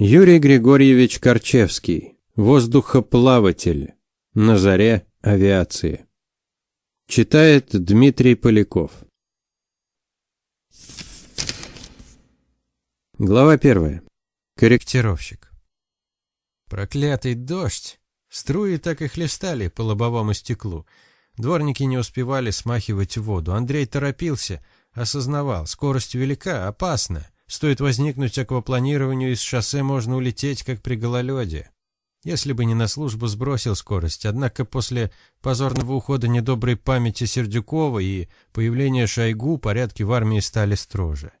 Юрий Григорьевич Корчевский. Воздухоплаватель. На заре авиации. Читает Дмитрий Поляков. Глава первая. Корректировщик. Проклятый дождь! Струи так и хлестали по лобовому стеклу. Дворники не успевали смахивать воду. Андрей торопился, осознавал, скорость велика, опасна. Стоит возникнуть аквапланированию, из шоссе можно улететь, как при гололеде. Если бы не на службу, сбросил скорость. Однако после позорного ухода недоброй памяти Сердюкова и появления Шойгу порядки в армии стали строже.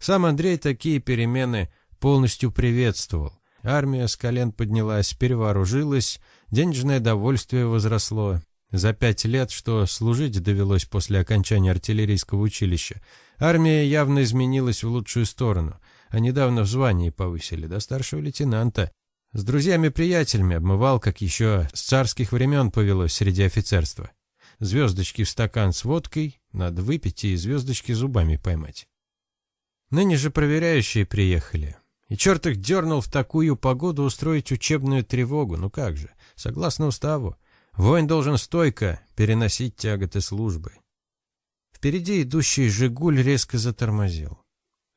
Сам Андрей такие перемены полностью приветствовал. Армия с колен поднялась, перевооружилась, денежное довольствие возросло. За пять лет, что служить довелось после окончания артиллерийского училища, Армия явно изменилась в лучшую сторону, а недавно в звании повысили до старшего лейтенанта. С друзьями-приятелями обмывал, как еще с царских времен повелось среди офицерства. Звездочки в стакан с водкой, надо выпить и звездочки зубами поймать. Ныне же проверяющие приехали. И черт их дернул в такую погоду устроить учебную тревогу. Ну как же, согласно уставу, воин должен стойко переносить тяготы службы. Впереди идущий «Жигуль» резко затормозил.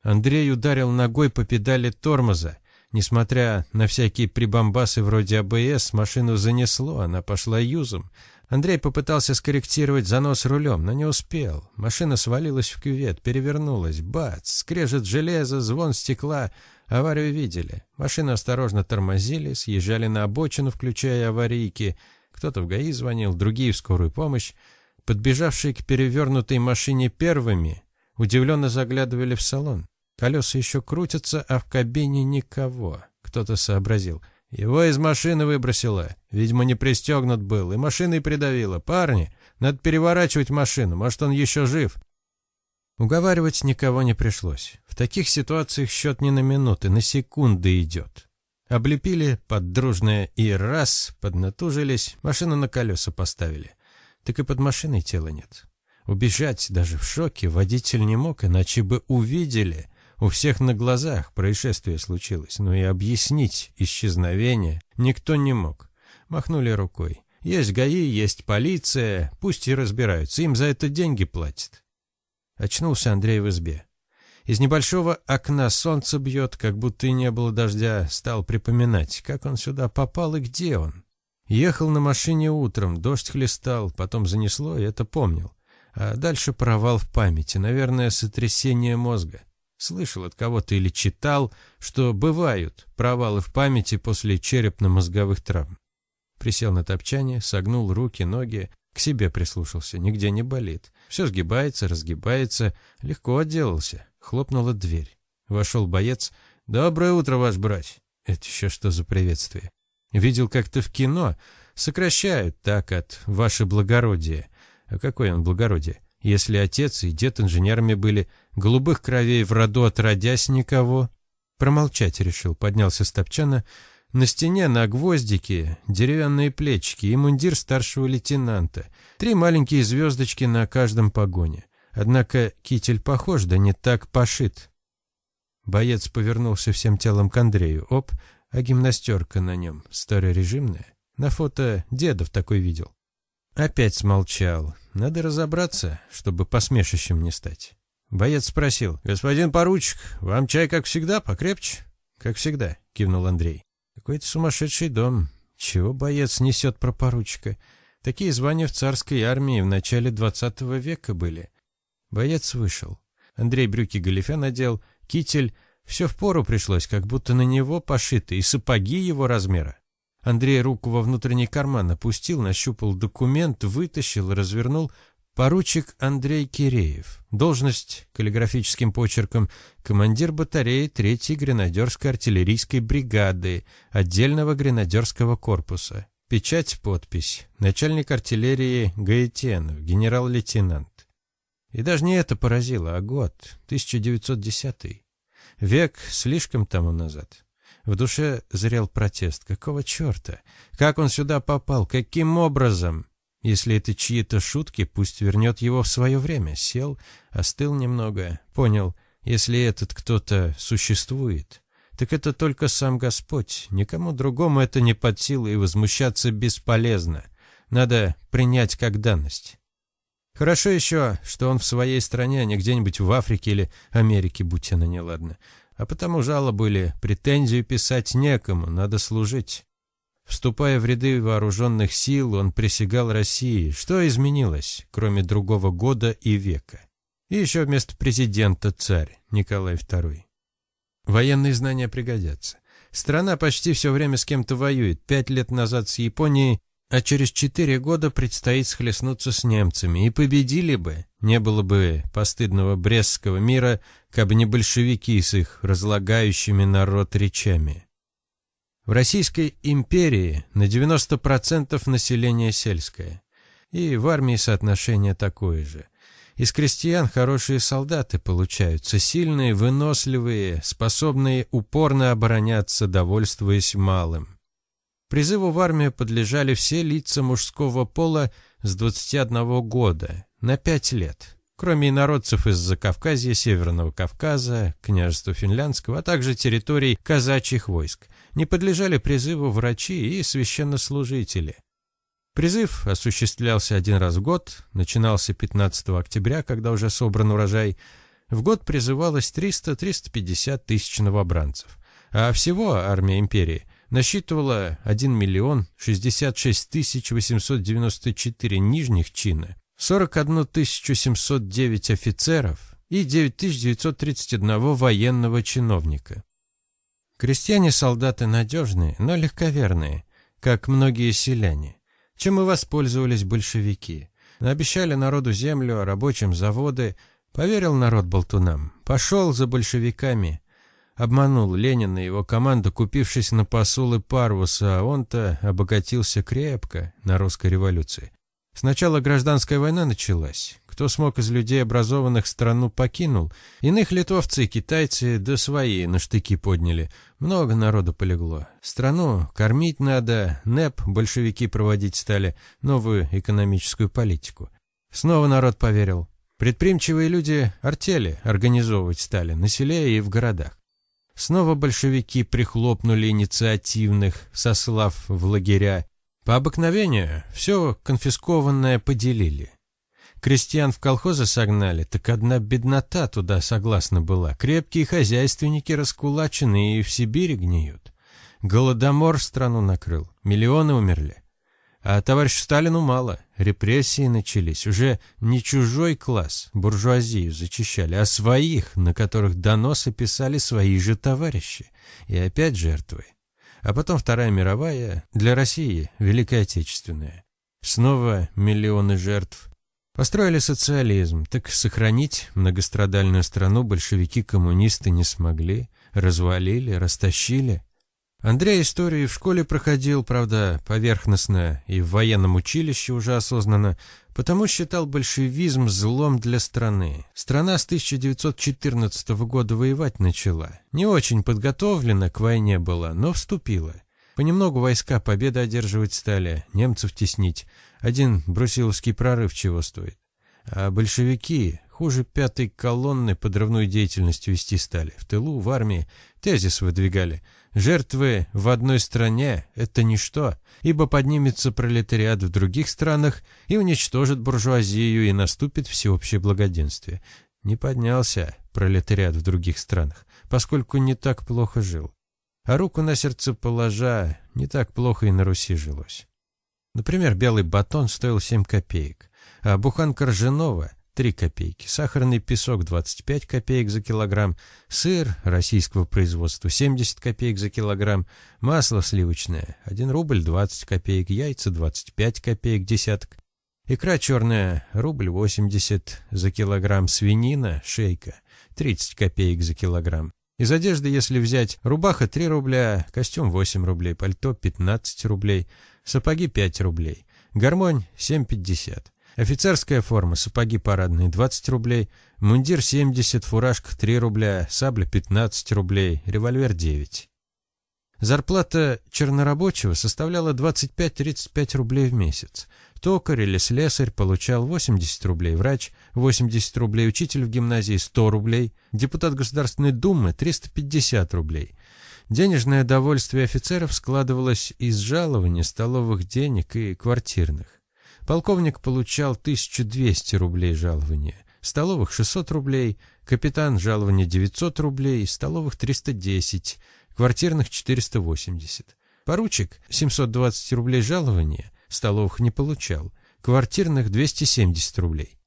Андрей ударил ногой по педали тормоза. Несмотря на всякие прибамбасы вроде АБС, машину занесло, она пошла юзом. Андрей попытался скорректировать занос рулем, но не успел. Машина свалилась в кювет, перевернулась. Бац! Скрежет железо, звон стекла. Аварию видели. Машины осторожно тормозили, съезжали на обочину, включая аварийки. Кто-то в ГАИ звонил, другие в скорую помощь. Подбежавшие к перевернутой машине первыми удивленно заглядывали в салон. Колеса еще крутятся, а в кабине никого. Кто-то сообразил. Его из машины выбросило. Видимо, не пристегнут был, и машиной придавило. Парни, надо переворачивать машину, может, он еще жив. Уговаривать никого не пришлось. В таких ситуациях счет не на минуты, на секунды идет. Облепили под дружное и раз, поднатужились, машину на колеса поставили так и под машиной тела нет. Убежать даже в шоке водитель не мог, иначе бы увидели. У всех на глазах происшествие случилось, но и объяснить исчезновение никто не мог. Махнули рукой. Есть ГАИ, есть полиция, пусть и разбираются, им за это деньги платят. Очнулся Андрей в избе. Из небольшого окна солнце бьет, как будто и не было дождя, стал припоминать, как он сюда попал и где он. Ехал на машине утром, дождь хлестал, потом занесло, и это помнил. А дальше провал в памяти, наверное, сотрясение мозга. Слышал от кого-то или читал, что бывают провалы в памяти после черепно-мозговых травм. Присел на топчание, согнул руки, ноги, к себе прислушался, нигде не болит. Все сгибается, разгибается, легко отделался. Хлопнула дверь. Вошел боец. «Доброе утро, ваш брать!» Это еще что за приветствие? Видел как-то в кино. Сокращают так от «Ваше благородие». А какое он благородие? Если отец и дед инженерами были, голубых кровей в роду отродясь никого. Промолчать решил, поднялся с. На стене на гвоздике деревянные плечики и мундир старшего лейтенанта. Три маленькие звездочки на каждом погоне. Однако китель похож, да не так пошит. Боец повернулся всем телом к Андрею. Оп, а гимнастерка на нем старорежимная. На фото дедов такой видел. Опять смолчал. Надо разобраться, чтобы посмешищем не стать. Боец спросил. «Господин поручик, вам чай, как всегда, покрепче?» «Как всегда», — кивнул Андрей. «Какой-то сумасшедший дом. Чего боец несет про поручика? Такие звания в царской армии в начале двадцатого века были». Боец вышел. Андрей брюки галифе надел, китель — все впору пришлось, как будто на него пошиты, и сапоги его размера. Андрей руку во внутренний карман опустил, нащупал документ, вытащил, развернул. Поручик Андрей Киреев. Должность каллиграфическим почерком командир батареи 3-й гренадерской артиллерийской бригады отдельного гренадерского корпуса. Печать, подпись. Начальник артиллерии Гаэтенов, генерал-лейтенант. И даже не это поразило, а год, 1910 Век слишком тому назад. В душе зрел протест. Какого черта? Как он сюда попал? Каким образом? Если это чьи-то шутки, пусть вернет его в свое время. Сел, остыл немного, понял, если этот кто-то существует, так это только сам Господь. Никому другому это не под силу и возмущаться бесполезно. Надо принять как данность. Хорошо еще, что он в своей стране, а не где-нибудь в Африке или Америке, будь она неладна. А потому жалобу или претензию писать некому, надо служить. Вступая в ряды вооруженных сил, он присягал России. Что изменилось, кроме другого года и века? И еще вместо президента царь Николай II. Военные знания пригодятся. Страна почти все время с кем-то воюет. Пять лет назад с Японией, а через четыре года предстоит схлестнуться с немцами. И победили бы. Не было бы постыдного Брестского мира, как не большевики с их разлагающими народ речами. В Российской империи на 90% население сельское. И в армии соотношение такое же. Из крестьян хорошие солдаты получаются, сильные, выносливые, способные упорно обороняться, довольствуясь малым. Призыву в армию подлежали все лица мужского пола с 21 года, на 5 лет, кроме инородцев из Закавказья, Северного Кавказа, княжества Финляндского, а также территорий казачьих войск. Не подлежали призыву врачи и священнослужители – Призыв осуществлялся один раз в год, начинался 15 октября, когда уже собран урожай. В год призывалось 300-350 тысяч новобранцев. А всего армия империи насчитывала 1 миллион 66 тысяч 894 нижних чина, 41 709 офицеров и 9931 военного чиновника. Крестьяне-солдаты надежные, но легковерные, как многие селяне чем и воспользовались большевики. Обещали народу землю, рабочим заводы. Поверил народ болтунам. Пошел за большевиками. Обманул Ленина и его команду, купившись на посулы Парвуса, а он-то обогатился крепко на русской революции. Сначала гражданская война началась. Кто смог из людей образованных страну покинул. Иных литовцы и китайцы да свои на штыки подняли. Много народу полегло. Страну кормить надо. НЭП большевики проводить стали. Новую экономическую политику. Снова народ поверил. Предприимчивые люди артели организовывать стали на селе и в городах. Снова большевики прихлопнули инициативных, сослав в лагеря, по обыкновению все конфискованное поделили. Крестьян в колхозы согнали, так одна беднота туда согласна была. Крепкие хозяйственники раскулачены и в Сибири гниют. Голодомор страну накрыл, миллионы умерли. А товарищу Сталину мало, репрессии начались. Уже не чужой класс, буржуазию зачищали, а своих, на которых доносы писали свои же товарищи. И опять жертвы а потом Вторая мировая, для России Великая Отечественная. Снова миллионы жертв. Построили социализм, так сохранить многострадальную страну большевики-коммунисты не смогли, развалили, растащили. Андрей историю в школе проходил, правда, поверхностно и в военном училище уже осознанно, потому считал большевизм злом для страны. Страна с 1914 года воевать начала. Не очень подготовлена к войне была, но вступила. Понемногу войска победы одерживать стали, немцев теснить. Один брусиловский прорыв чего стоит. А большевики хуже пятой колонны подрывную деятельность вести стали. В тылу, в армии тезис выдвигали – Жертвы в одной стране – это ничто, ибо поднимется пролетариат в других странах и уничтожит буржуазию, и наступит всеобщее благоденствие. Не поднялся пролетариат в других странах, поскольку не так плохо жил. А руку на сердце положа, не так плохо и на Руси жилось. Например, белый батон стоил 7 копеек, а буханка ржаного 3 копейки, сахарный песок 25 копеек за килограмм, сыр российского производства 70 копеек за килограмм, масло сливочное 1 рубль 20 копеек, яйца 25 копеек десяток, икра черная рубль 80 за килограмм, свинина, шейка 30 копеек за килограмм. Из одежды, если взять, рубаха 3 рубля, костюм 8 рублей, пальто 15 рублей, сапоги 5 рублей, гармонь 7,50. Офицерская форма, сапоги парадные 20 рублей, мундир 70, фуражка 3 рубля, сабля 15 рублей, револьвер 9. Зарплата чернорабочего составляла 25-35 рублей в месяц. Токарь или слесарь получал 80 рублей, врач 80 рублей, учитель в гимназии 100 рублей, депутат Государственной Думы 350 рублей. Денежное довольствие офицеров складывалось из жалований, столовых денег и квартирных. Полковник получал 1200 рублей жалования, столовых 600 рублей, капитан жалование 900 рублей, столовых 310, квартирных 480. Поручик 720 рублей жалования, столовых не получал, квартирных 270 рублей.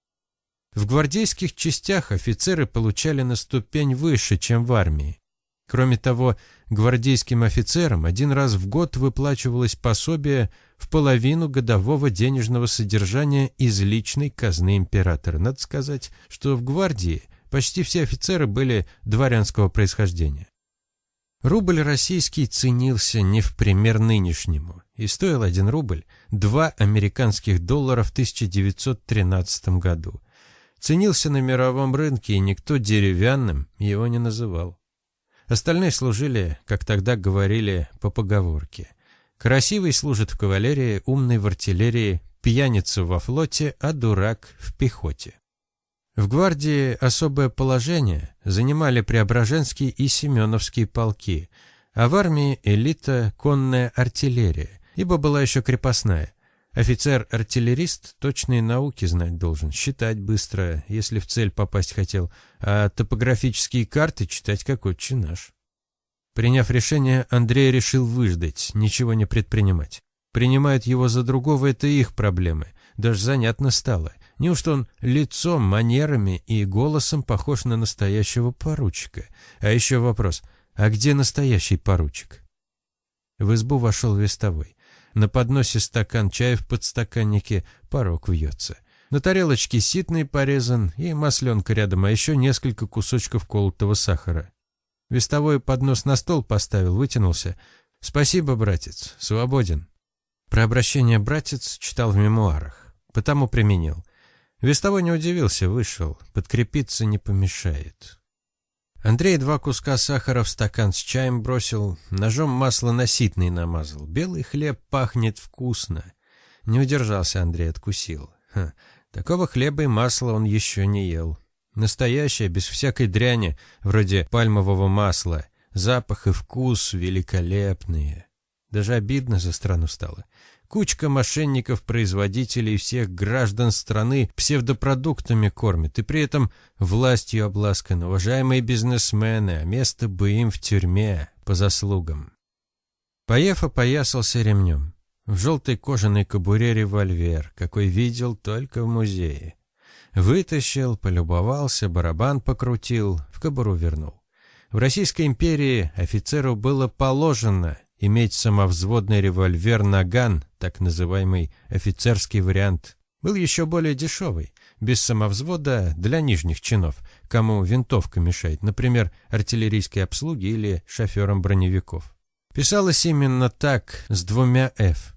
В гвардейских частях офицеры получали на ступень выше, чем в армии. Кроме того, гвардейским офицерам один раз в год выплачивалось пособие в половину годового денежного содержания из личной казны императора. Надо сказать, что в гвардии почти все офицеры были дворянского происхождения. Рубль российский ценился не в пример нынешнему, и стоил один рубль 2 американских доллара в 1913 году. Ценился на мировом рынке, и никто деревянным его не называл. Остальные служили, как тогда говорили по поговорке. Красивый служит в кавалерии, умный в артиллерии, пьяница во флоте, а дурак в пехоте. В гвардии особое положение занимали Преображенский и Семеновский полки, а в армии элита конная артиллерия, ибо была еще крепостная. Офицер-артиллерист точные науки знать должен, считать быстро, если в цель попасть хотел, а топографические карты читать как отче наш. Приняв решение, Андрей решил выждать, ничего не предпринимать. Принимают его за другого, это их проблемы. Даже занятно стало. Неужто он лицом, манерами и голосом похож на настоящего поручика? А еще вопрос, а где настоящий поручик? В избу вошел вестовой. На подносе стакан чая в подстаканнике, порог вьется. На тарелочке ситный порезан и масленка рядом, а еще несколько кусочков колотого сахара. Вестовой поднос на стол поставил, вытянулся. «Спасибо, братец, свободен». Про обращение братец читал в мемуарах, потому применил. Вестовой не удивился, вышел. Подкрепиться не помешает. Андрей два куска сахара в стакан с чаем бросил, ножом масло наситный намазал. Белый хлеб пахнет вкусно. Не удержался Андрей, откусил. Ха, такого хлеба и масла он еще не ел. Настоящее, без всякой дряни, вроде пальмового масла. Запах и вкус великолепные. Даже обидно за страну стало. Кучка мошенников-производителей всех граждан страны псевдопродуктами кормит, и при этом властью обласкан. Уважаемые бизнесмены, а место бы им в тюрьме по заслугам. Поев опоясался ремнем. В желтой кожаной кобуре револьвер, какой видел только в музее. Вытащил, полюбовался, барабан покрутил, в кобуру вернул. В Российской империи офицеру было положено иметь самовзводный револьвер «Наган», так называемый офицерский вариант, был еще более дешевый, без самовзвода для нижних чинов, кому винтовка мешает, например, артиллерийской обслуги или шоферам броневиков. Писалось именно так, с двумя «Ф».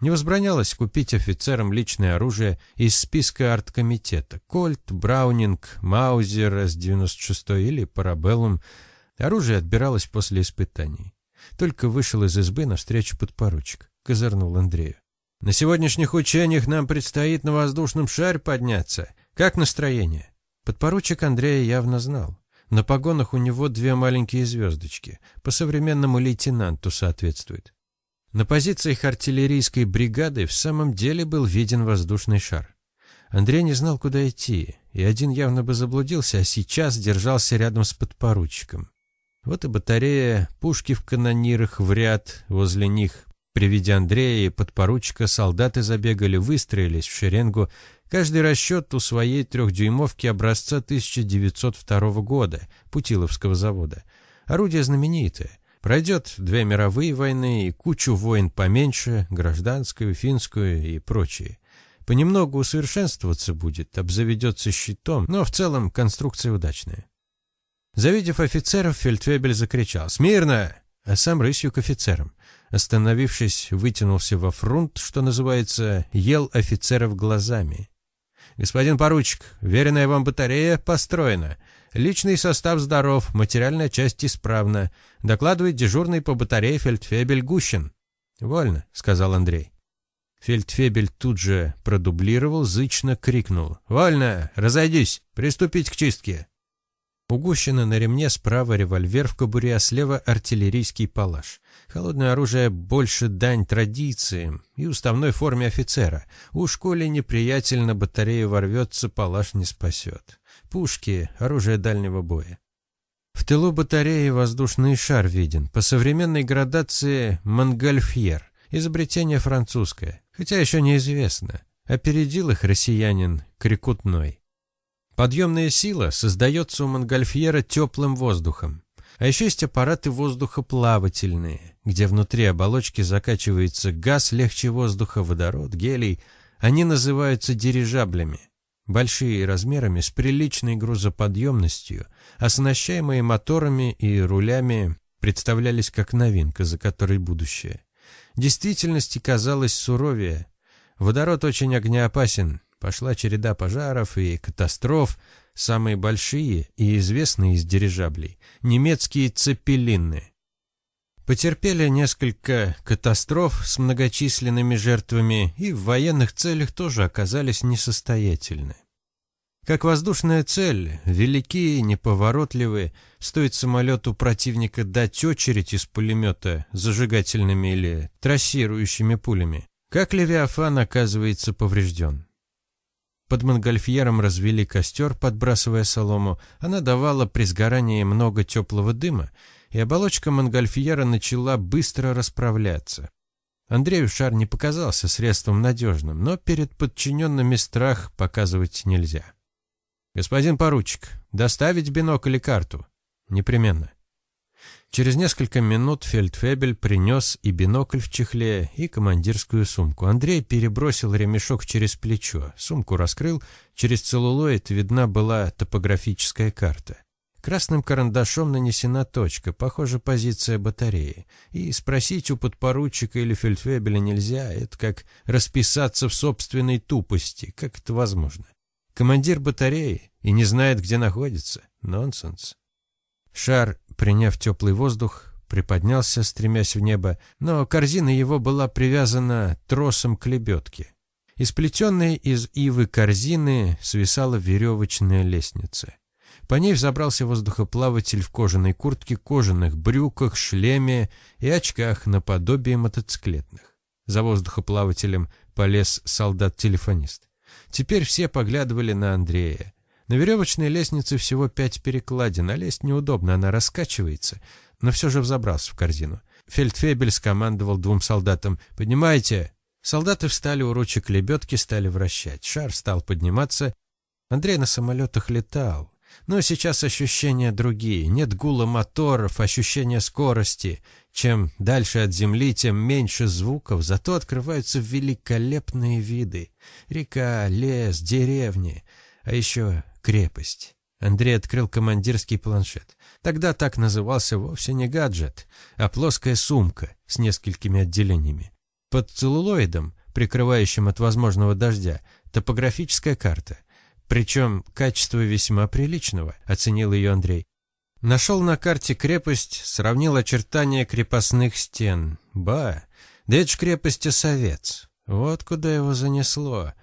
Не возбранялось купить офицерам личное оружие из списка арткомитета. Кольт, Браунинг, Маузер С-96 или Парабеллум. Оружие отбиралось после испытаний. Только вышел из избы навстречу подпоручик. Козырнул Андрею. «На сегодняшних учениях нам предстоит на воздушном шаре подняться. Как настроение?» Подпоручик Андрея явно знал. На погонах у него две маленькие звездочки. По современному лейтенанту соответствует. На позициях артиллерийской бригады в самом деле был виден воздушный шар. Андрей не знал, куда идти, и один явно бы заблудился, а сейчас держался рядом с подпоручиком. Вот и батарея, пушки в канонирах в ряд, возле них. При виде Андрея и подпоручика солдаты забегали, выстроились в шеренгу, каждый расчет у своей трехдюймовки образца 1902 года, Путиловского завода. Орудие знаменитое. Пройдет две мировые войны и кучу войн поменьше, гражданскую, финскую и прочие. Понемногу усовершенствоваться будет, обзаведется щитом, но в целом конструкция удачная. Завидев офицеров, фельдфебель закричал «Смирно!», а сам рысью к офицерам. Остановившись, вытянулся во фронт, что называется, ел офицеров глазами. «Господин поручик, веренная вам батарея построена. Личный состав здоров, материальная часть исправна. Докладывает дежурный по батарее фельдфебель Гущин». «Вольно», — сказал Андрей. Фельдфебель тут же продублировал, зычно крикнул. «Вольно! Разойдись! Приступить к чистке!» У на ремне справа револьвер в кобуре, а слева артиллерийский палаш. Холодное оружие больше дань традициям и уставной форме офицера. У школе неприятель на батарею ворвется, палаш не спасет. Пушки — оружие дальнего боя. В тылу батареи воздушный шар виден. По современной градации «Монгольфьер». Изобретение французское, хотя еще неизвестно. Опередил их россиянин Крикутной. Подъемная сила создается у Монгольфьера теплым воздухом. А еще есть аппараты воздухоплавательные, где внутри оболочки закачивается газ легче воздуха, водород, гелий. Они называются дирижаблями. Большие размерами, с приличной грузоподъемностью, оснащаемые моторами и рулями, представлялись как новинка, за которой будущее. Действительности казалось суровее. Водород очень огнеопасен. Пошла череда пожаров и катастроф, самые большие и известные из дирижаблей – немецкие цепелины. Потерпели несколько катастроф с многочисленными жертвами и в военных целях тоже оказались несостоятельны. Как воздушная цель, великие, неповоротливые, стоит самолету противника дать очередь из пулемета зажигательными или трассирующими пулями. Как Левиафан оказывается поврежден. Под Монгольфьером развели костер, подбрасывая солому. Она давала при сгорании много теплого дыма, и оболочка Монгольфьера начала быстро расправляться. Андрею шар не показался средством надежным, но перед подчиненными страх показывать нельзя. «Господин поручик, доставить бинокль и карту?» «Непременно». Через несколько минут фельдфебель принес и бинокль в чехле, и командирскую сумку. Андрей перебросил ремешок через плечо, сумку раскрыл, через целлулоид видна была топографическая карта. Красным карандашом нанесена точка, похоже, позиция батареи. И спросить у подпоручика или фельдфебеля нельзя, это как расписаться в собственной тупости, как это возможно. Командир батареи и не знает, где находится. Нонсенс. Шар, приняв теплый воздух, приподнялся, стремясь в небо, но корзина его была привязана тросом к лебедке. Из плетенной из ивы корзины свисала веревочная лестница. По ней взобрался воздухоплаватель в кожаной куртке, кожаных брюках, шлеме и очках наподобие мотоциклетных. За воздухоплавателем полез солдат-телефонист. Теперь все поглядывали на Андрея. На веревочной лестнице всего пять перекладин, а лезть неудобно, она раскачивается, но все же взобрался в корзину. Фельдфебель скомандовал двум солдатам «Поднимайте!». Солдаты встали у ручек лебедки, стали вращать. Шар стал подниматься. Андрей на самолетах летал. Но сейчас ощущения другие. Нет гула моторов, ощущения скорости. Чем дальше от земли, тем меньше звуков, зато открываются великолепные виды. Река, лес, деревни. А еще крепость. Андрей открыл командирский планшет. Тогда так назывался вовсе не гаджет, а плоская сумка с несколькими отделениями. Под целлулоидом, прикрывающим от возможного дождя, топографическая карта. Причем качество весьма приличного, оценил ее Андрей. Нашел на карте крепость, сравнил очертания крепостных стен. Ба, да это ж крепость Осовец. Вот куда его занесло.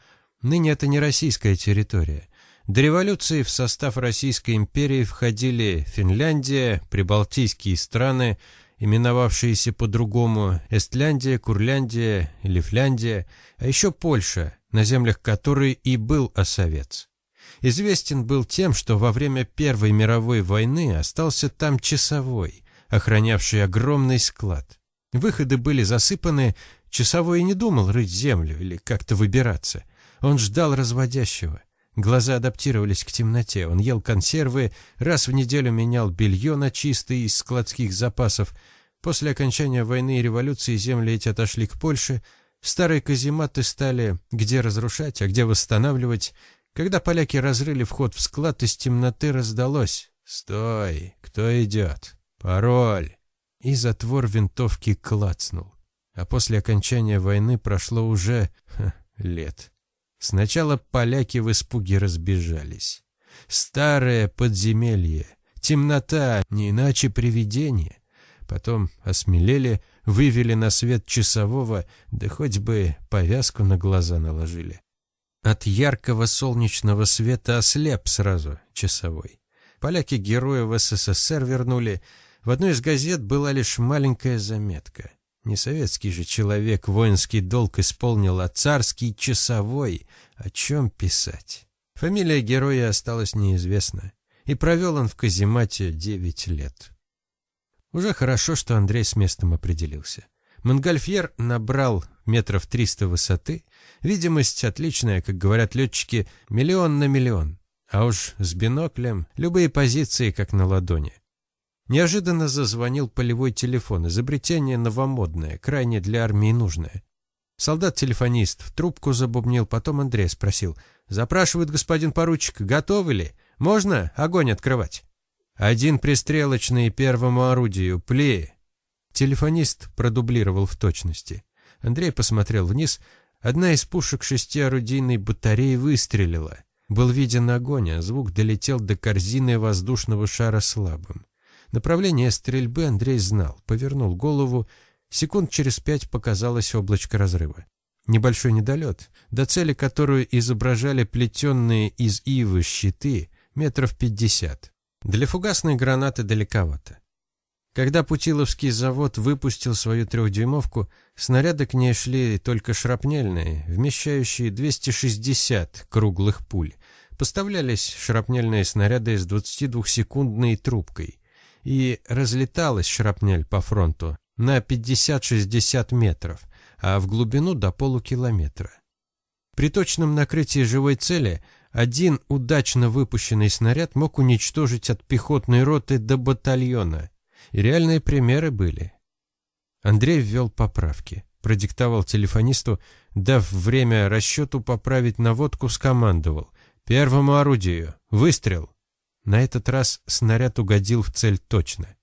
Ныне это не российская территория. До революции в состав Российской империи входили Финляндия, прибалтийские страны, именовавшиеся по-другому Эстляндия, Курляндия, Лифляндия, а еще Польша, на землях которой и был Осовец. Известен был тем, что во время Первой мировой войны остался там часовой, охранявший огромный склад. Выходы были засыпаны, часовой не думал рыть землю или как-то выбираться. Он ждал разводящего. Глаза адаптировались к темноте. Он ел консервы, раз в неделю менял белье на чистые из складских запасов. После окончания войны и революции земли эти отошли к Польше. Старые казематы стали где разрушать, а где восстанавливать. Когда поляки разрыли вход в склад, из темноты раздалось «Стой! Кто идет? Пароль!» И затвор винтовки клацнул. А после окончания войны прошло уже ха, лет. Сначала поляки в испуге разбежались. Старое подземелье, темнота, не иначе привидение. Потом осмелели, вывели на свет часового, да хоть бы повязку на глаза наложили. От яркого солнечного света ослеп сразу часовой. Поляки героя в СССР вернули. В одной из газет была лишь маленькая заметка. Не советский же человек воинский долг исполнил, а царский часовой. О чем писать? Фамилия героя осталась неизвестна. И провел он в каземате девять лет. Уже хорошо, что Андрей с местом определился. Монгольфьер набрал метров триста высоты. Видимость отличная, как говорят летчики, миллион на миллион. А уж с биноклем любые позиции как на ладони. Неожиданно зазвонил полевой телефон, изобретение новомодное, крайне для армии нужное. Солдат-телефонист в трубку забубнил, потом Андрей спросил. «Запрашивает господин поручик, готовы ли? Можно огонь открывать?» «Один пристрелочный первому орудию, пли!» Телефонист продублировал в точности. Андрей посмотрел вниз. Одна из пушек шестиорудийной батареи выстрелила. Был виден огонь, а звук долетел до корзины воздушного шара слабым. Направление стрельбы Андрей знал, повернул голову. Секунд через пять показалось облачко разрыва. Небольшой недолет, до цели которую изображали плетенные из ивы щиты, метров пятьдесят. Для фугасной гранаты далековато. Когда Путиловский завод выпустил свою трехдюймовку, снаряды к ней шли только шрапнельные, вмещающие 260 круглых пуль. Поставлялись шрапнельные снаряды с 22-секундной трубкой и разлеталась шрапнель по фронту на 50-60 метров, а в глубину до полукилометра. При точном накрытии живой цели один удачно выпущенный снаряд мог уничтожить от пехотной роты до батальона. И реальные примеры были. Андрей ввел поправки, продиктовал телефонисту, дав время расчету поправить наводку, скомандовал. «Первому орудию! Выстрел!» На этот раз снаряд угодил в цель точно.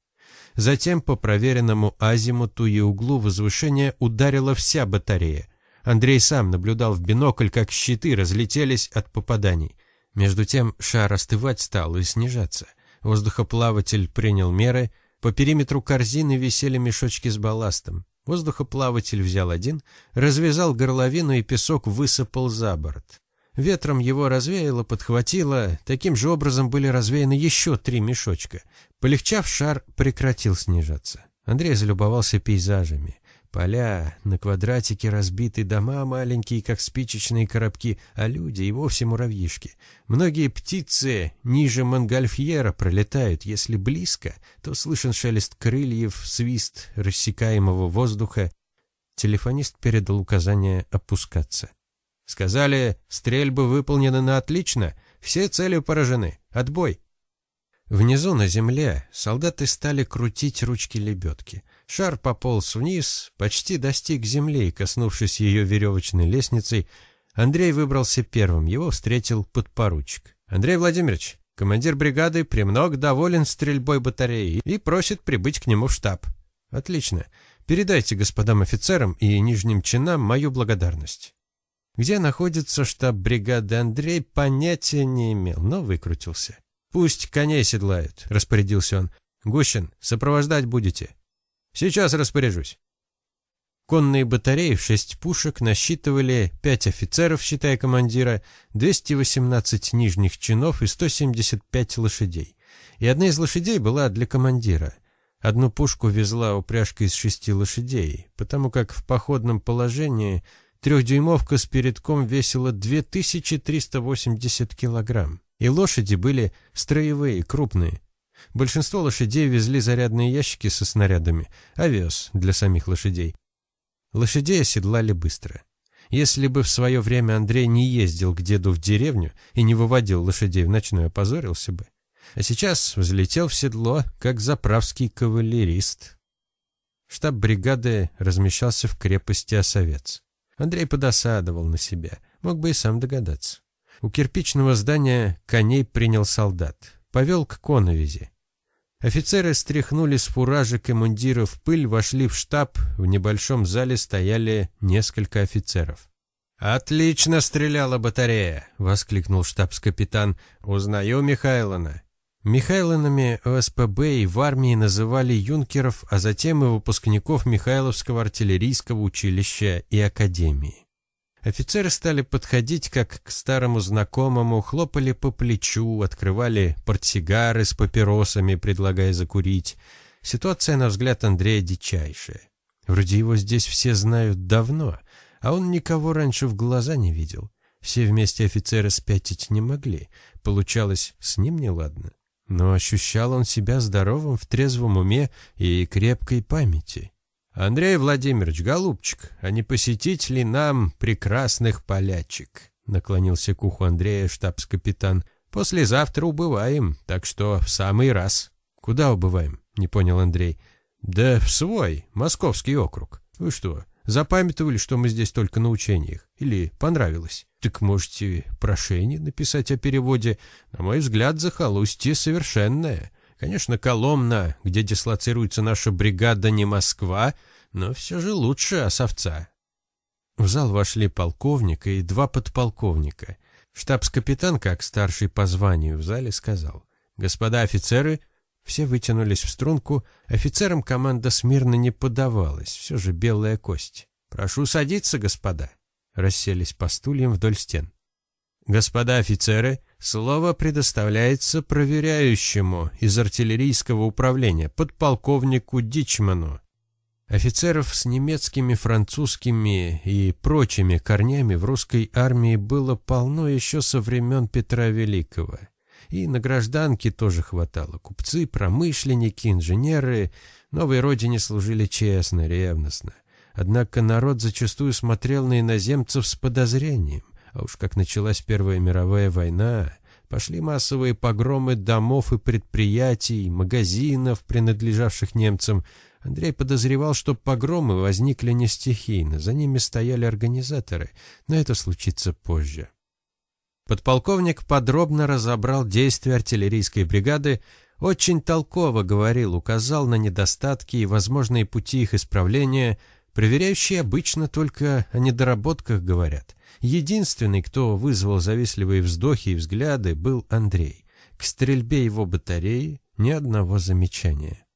Затем по проверенному азимуту и углу возвышения ударила вся батарея. Андрей сам наблюдал в бинокль, как щиты разлетелись от попаданий. Между тем шар остывать стал и снижаться. Воздухоплаватель принял меры. По периметру корзины висели мешочки с балластом. Воздухоплаватель взял один, развязал горловину и песок высыпал за борт. Ветром его развеяло, подхватило. Таким же образом были развеяны еще три мешочка. Полегчав, шар прекратил снижаться. Андрей залюбовался пейзажами. Поля, на квадратике разбиты дома маленькие, как спичечные коробки, а люди и вовсе муравьишки. Многие птицы ниже Монгольфьера пролетают. Если близко, то слышен шелест крыльев, свист рассекаемого воздуха. Телефонист передал указание опускаться. Сказали, стрельбы выполнены на отлично, все цели поражены. Отбой. Внизу на земле солдаты стали крутить ручки лебедки. Шар пополз вниз, почти достиг земли, коснувшись ее веревочной лестницей. Андрей выбрался первым, его встретил подпоручик. «Андрей Владимирович, командир бригады премного доволен стрельбой батареи и просит прибыть к нему в штаб». «Отлично. Передайте господам офицерам и нижним чинам мою благодарность». Где находится штаб бригады Андрей, понятия не имел, но выкрутился. «Пусть коней седлают», — распорядился он. «Гущин, сопровождать будете?» «Сейчас распоряжусь». Конные батареи в шесть пушек насчитывали пять офицеров, считая командира, 218 нижних чинов и 175 лошадей. И одна из лошадей была для командира. Одну пушку везла упряжка из шести лошадей, потому как в походном положении Трехдюймовка с передком весила 2380 килограмм. И лошади были строевые, крупные. Большинство лошадей везли зарядные ящики со снарядами, овес для самих лошадей. Лошадей оседлали быстро. Если бы в свое время Андрей не ездил к деду в деревню и не выводил лошадей в ночной, опозорился бы. А сейчас взлетел в седло, как заправский кавалерист. Штаб бригады размещался в крепости Осовец. Андрей подосадовал на себя, мог бы и сам догадаться. У кирпичного здания коней принял солдат, повел к коновизе. Офицеры стряхнули с фуражек и мундиров пыль, вошли в штаб, в небольшом зале стояли несколько офицеров. «Отлично стреляла батарея!» — воскликнул штабс-капитан. «Узнаю Михайловна. Михайловнами ОСПБ и в армии называли юнкеров, а затем и выпускников Михайловского артиллерийского училища и академии. Офицеры стали подходить как к старому знакомому, хлопали по плечу, открывали портсигары с папиросами, предлагая закурить. Ситуация, на взгляд Андрея, дичайшая. Вроде его здесь все знают давно, а он никого раньше в глаза не видел. Все вместе офицеры спятить не могли. Получалось, с ним неладно. Но ощущал он себя здоровым в трезвом уме и крепкой памяти. «Андрей Владимирович, голубчик, а не посетить ли нам прекрасных полячек?» Наклонился к уху Андрея штабс-капитан. «Послезавтра убываем, так что в самый раз». «Куда убываем?» — не понял Андрей. «Да в свой, московский округ. Вы что, запамятовали, что мы здесь только на учениях? Или понравилось? Так можете прошение написать о переводе. На мой взгляд, захолустье совершенное. Конечно, Коломна, где дислоцируется наша бригада, не Москва, но все же лучше осовца». В зал вошли полковник и два подполковника. Штабс-капитан, как старший по званию в зале, сказал, «Господа офицеры, все вытянулись в струнку, офицерам команда смирно не подавалась, все же белая кость. «Прошу садиться, господа!» Расселись по стульям вдоль стен. «Господа офицеры, слово предоставляется проверяющему из артиллерийского управления, подполковнику Дичману». Офицеров с немецкими, французскими и прочими корнями в русской армии было полно еще со времен Петра Великого. И на гражданке тоже хватало. Купцы, промышленники, инженеры новой родине служили честно, ревностно. Однако народ зачастую смотрел на иноземцев с подозрением. А уж как началась Первая мировая война, пошли массовые погромы домов и предприятий, магазинов, принадлежавших немцам. Андрей подозревал, что погромы возникли не стихийно, за ними стояли организаторы, но это случится позже. Подполковник подробно разобрал действия артиллерийской бригады, очень толково говорил, указал на недостатки и возможные пути их исправления. Проверяющие обычно только о недоработках говорят. Единственный, кто вызвал завистливые вздохи и взгляды, был Андрей. К стрельбе его батареи ни одного замечания.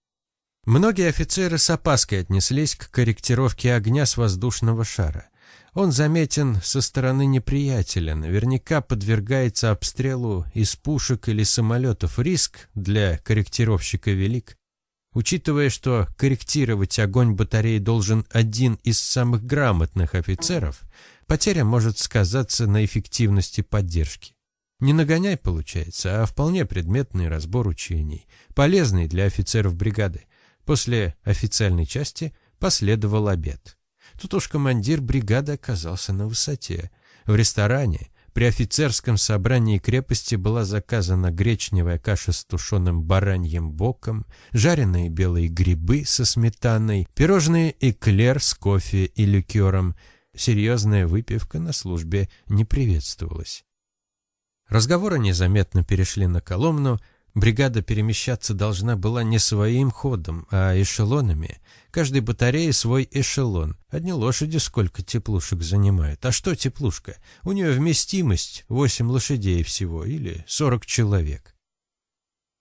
Многие офицеры с опаской отнеслись к корректировке огня с воздушного шара. Он заметен со стороны неприятеля, наверняка подвергается обстрелу из пушек или самолетов. Риск для корректировщика велик. Учитывая, что корректировать огонь батареи должен один из самых грамотных офицеров, потеря может сказаться на эффективности поддержки. Не нагоняй, получается, а вполне предметный разбор учений, полезный для офицеров бригады. После официальной части последовал обед. Тут уж командир бригады оказался на высоте. В ресторане при офицерском собрании крепости была заказана гречневая каша с тушеным бараньим боком, жареные белые грибы со сметаной, пирожные эклер с кофе и ликером. Серьезная выпивка на службе не приветствовалась. Разговоры незаметно перешли на Коломну, Бригада перемещаться должна была не своим ходом, а эшелонами. Каждой батарее свой эшелон. Одни лошади сколько теплушек занимают. А что теплушка? У нее вместимость 8 лошадей всего или 40 человек.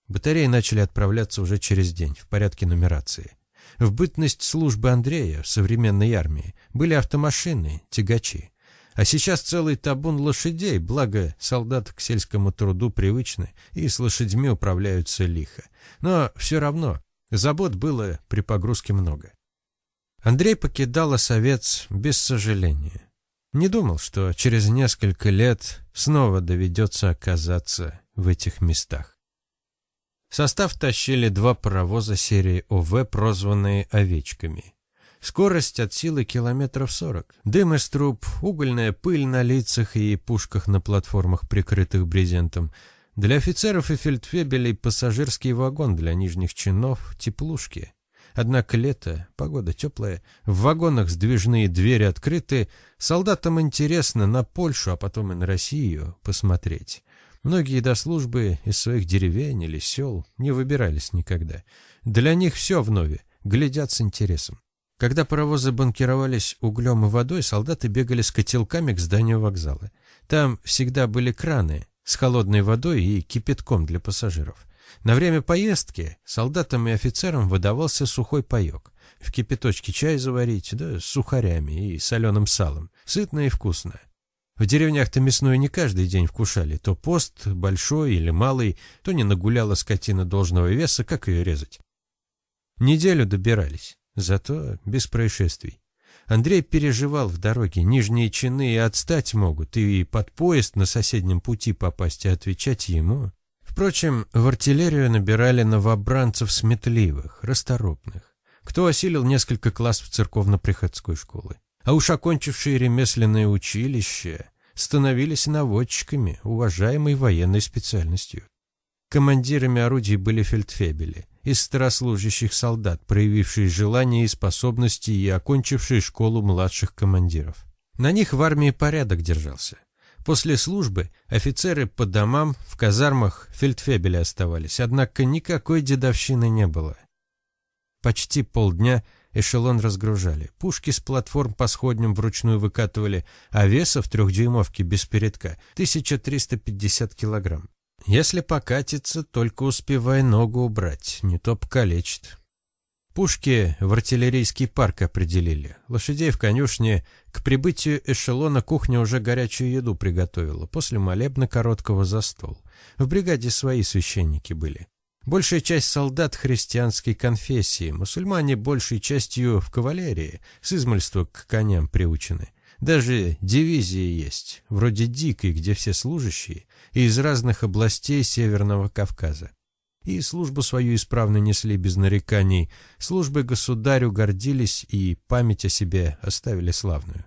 Батареи начали отправляться уже через день в порядке нумерации. В бытность службы Андрея в современной армии были автомашины, тягачи. А сейчас целый табун лошадей, благо солдаты к сельскому труду привычны и с лошадьми управляются лихо. Но все равно забот было при погрузке много. Андрей покидал Осовец без сожаления. Не думал, что через несколько лет снова доведется оказаться в этих местах. состав тащили два паровоза серии ОВ, прозванные «Овечками». Скорость от силы километров сорок. Дым из труб, угольная пыль на лицах и пушках на платформах, прикрытых брезентом. Для офицеров и фельдфебелей пассажирский вагон, для нижних чинов — теплушки. Однако лето, погода теплая, в вагонах сдвижные двери открыты, солдатам интересно на Польшу, а потом и на Россию посмотреть. Многие до службы из своих деревень или сел не выбирались никогда. Для них все вновь, глядят с интересом. Когда паровозы банкировались углем и водой, солдаты бегали с котелками к зданию вокзала. Там всегда были краны с холодной водой и кипятком для пассажиров. На время поездки солдатам и офицерам выдавался сухой паек. В кипяточке чай заварить, да с сухарями и соленым салом. Сытно и вкусно. В деревнях-то мясное не каждый день вкушали. То пост большой или малый, то не нагуляла скотина должного веса, как ее резать. Неделю добирались, зато без происшествий. Андрей переживал в дороге, нижние чины и отстать могут, и под поезд на соседнем пути попасть и отвечать ему. Впрочем, в артиллерию набирали новобранцев сметливых, расторопных. Кто осилил несколько классов церковно-приходской школы. А уж окончившие ремесленное училище становились наводчиками, уважаемой военной специальностью. Командирами орудий были фельдфебели, из старослужащих солдат, проявившие желание и способности и окончившие школу младших командиров. На них в армии порядок держался. После службы офицеры по домам в казармах фельдфебеля оставались, однако никакой дедовщины не было. Почти полдня эшелон разгружали, пушки с платформ по сходням вручную выкатывали, а веса в трехдюймовке без передка 1350 килограмм. Если покатится, только успевай ногу убрать, не то покалечит. Пушки в артиллерийский парк определили. Лошадей в конюшне. К прибытию эшелона кухня уже горячую еду приготовила. После молебна короткого за стол. В бригаде свои священники были. Большая часть солдат христианской конфессии, мусульмане большей частью в кавалерии, с измольства к коням приучены. Даже дивизии есть, вроде Дикой, где все служащие, и из разных областей Северного Кавказа. И службу свою исправно несли без нареканий, службы государю гордились и память о себе оставили славную.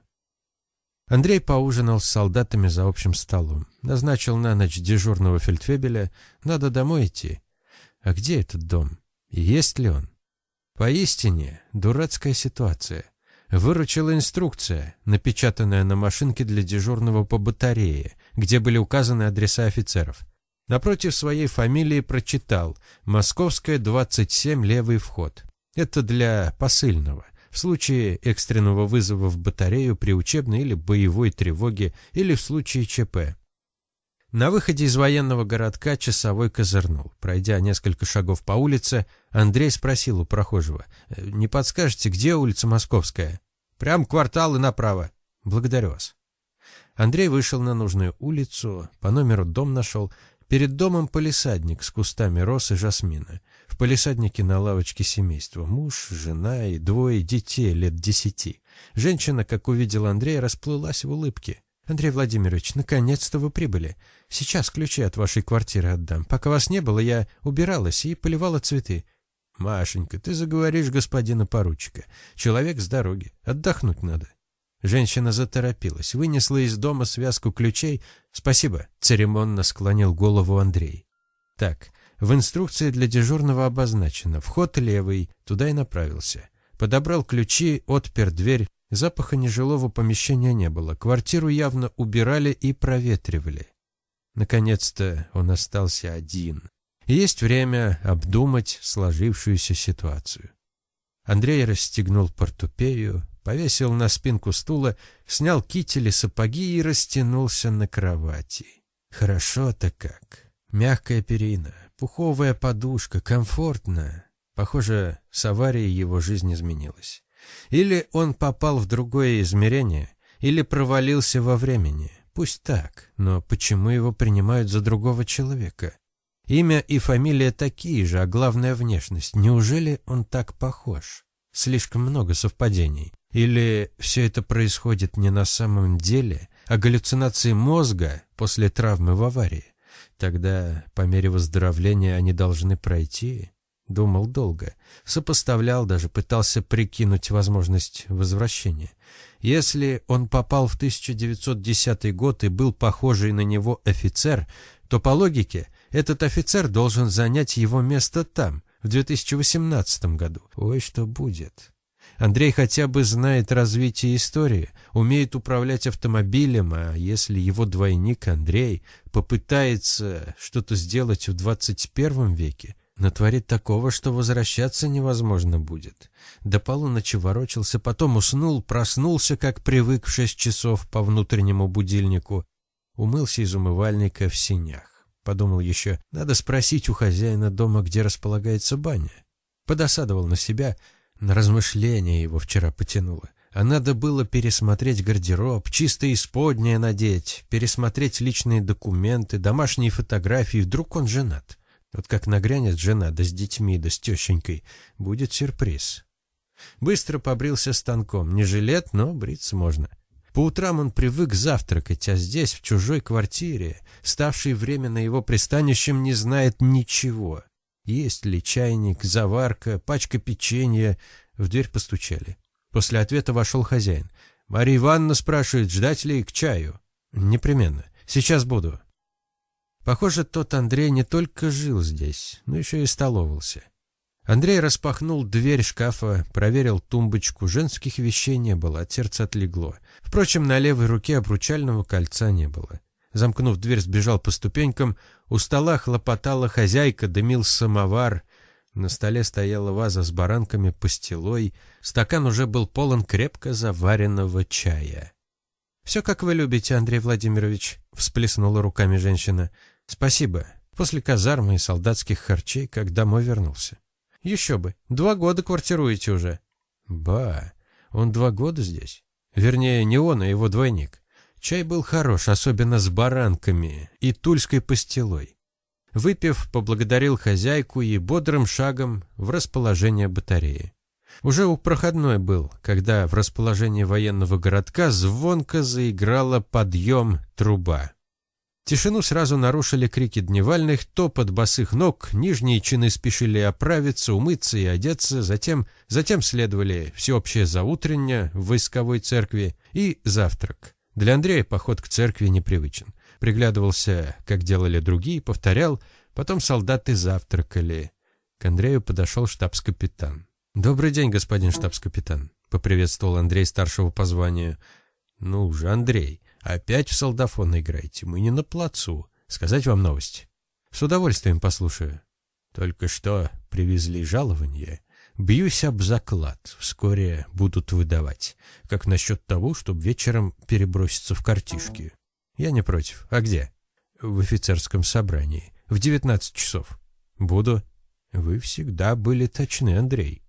Андрей поужинал с солдатами за общим столом, назначил на ночь дежурного фельдфебеля, надо домой идти. А где этот дом? И есть ли он? Поистине, дурацкая ситуация. Выручила инструкция, напечатанная на машинке для дежурного по батарее, где были указаны адреса офицеров. Напротив своей фамилии прочитал «Московская, 27, левый вход». Это для посыльного. В случае экстренного вызова в батарею при учебной или боевой тревоге или в случае ЧП. На выходе из военного городка часовой козырнул. Пройдя несколько шагов по улице, Андрей спросил у прохожего, «Не подскажете, где улица Московская?» «Прям квартал и направо». «Благодарю вас». Андрей вышел на нужную улицу, по номеру дом нашел. Перед домом полисадник с кустами роз и жасмина. В полисаднике на лавочке семейства. Муж, жена и двое детей лет десяти. Женщина, как увидела Андрея, расплылась в улыбке. «Андрей Владимирович, наконец-то вы прибыли. Сейчас ключи от вашей квартиры отдам. Пока вас не было, я убиралась и поливала цветы. Машенька, ты заговоришь господина поручика. Человек с дороги. Отдохнуть надо. Женщина заторопилась, вынесла из дома связку ключей. «Спасибо», — церемонно склонил голову Андрей. «Так, в инструкции для дежурного обозначено. Вход левый, туда и направился. Подобрал ключи, отпер дверь. Запаха нежилого помещения не было. Квартиру явно убирали и проветривали. Наконец-то он остался один. Есть время обдумать сложившуюся ситуацию. Андрей расстегнул портупею, повесил на спинку стула, снял кители, сапоги и растянулся на кровати. Хорошо-то как. Мягкая перина, пуховая подушка, комфортно. Похоже, с аварией его жизнь изменилась. Или он попал в другое измерение, или провалился во времени. Пусть так, но почему его принимают за другого человека? Имя и фамилия такие же, а главное внешность. Неужели он так похож? Слишком много совпадений. Или все это происходит не на самом деле, а галлюцинации мозга после травмы в аварии? Тогда, по мере выздоровления, они должны пройти. Думал долго. Сопоставлял даже, пытался прикинуть возможность возвращения. Если он попал в 1910 год и был похожий на него офицер, то по логике этот офицер должен занять его место там, в 2018 году. Ой, что будет. Андрей хотя бы знает развитие истории, умеет управлять автомобилем, а если его двойник Андрей попытается что-то сделать в 21 веке, натворит такого, что возвращаться невозможно будет. До полуночи ворочался, потом уснул, проснулся, как привык в шесть часов по внутреннему будильнику, умылся из умывальника в синях. Подумал еще, надо спросить у хозяина дома, где располагается баня. Подосадовал на себя, На размышления его вчера потянуло. А надо было пересмотреть гардероб, чисто исподнее надеть, пересмотреть личные документы, домашние фотографии. Вдруг он женат. Вот как нагрянет жена, да с детьми, да с тещенькой, будет сюрприз. Быстро побрился станком. Не жилет, но бриться можно. По утрам он привык завтракать, а здесь, в чужой квартире, ставшей временно его пристанищем, не знает ничего. Есть ли чайник, заварка, пачка печенья. В дверь постучали. После ответа вошел хозяин. «Марья Ивановна спрашивает, ждать ли к чаю?» «Непременно. Сейчас буду». Похоже, тот Андрей не только жил здесь, но еще и столовался. Андрей распахнул дверь шкафа, проверил тумбочку. Женских вещей не было, от сердца отлегло. Впрочем, на левой руке обручального кольца не было. Замкнув дверь, сбежал по ступенькам. У стола хлопотала хозяйка, дымил самовар. На столе стояла ваза с баранками пастилой, стакан уже был полон крепко заваренного чая. «Все, как вы любите, Андрей Владимирович», — всплеснула руками женщина. «Спасибо. После казармы и солдатских харчей, как домой вернулся». «Еще бы. Два года квартируете уже». «Ба, он два года здесь? Вернее, не он, а его двойник. Чай был хорош, особенно с баранками и тульской пастилой. Выпив, поблагодарил хозяйку и бодрым шагом в расположение батареи. Уже у проходной был, когда в расположении военного городка звонко заиграла подъем труба. Тишину сразу нарушили крики дневальных, топот босых ног, нижние чины спешили оправиться, умыться и одеться, затем, затем следовали всеобщее заутреннее в войсковой церкви и завтрак. Для Андрея поход к церкви непривычен приглядывался, как делали другие, повторял, потом солдаты завтракали. К Андрею подошел штабс-капитан. «Добрый день, господин штабс-капитан», — поприветствовал Андрей старшего по званию. «Ну уже, Андрей, опять в солдафон играете, мы не на плацу. Сказать вам новость?» «С удовольствием послушаю». «Только что привезли жалование. Бьюсь об заклад, вскоре будут выдавать. Как насчет того, чтобы вечером переброситься в картишки?» Я не против. А где? В офицерском собрании. В 19 часов. Буду. Вы всегда были точны, Андрей.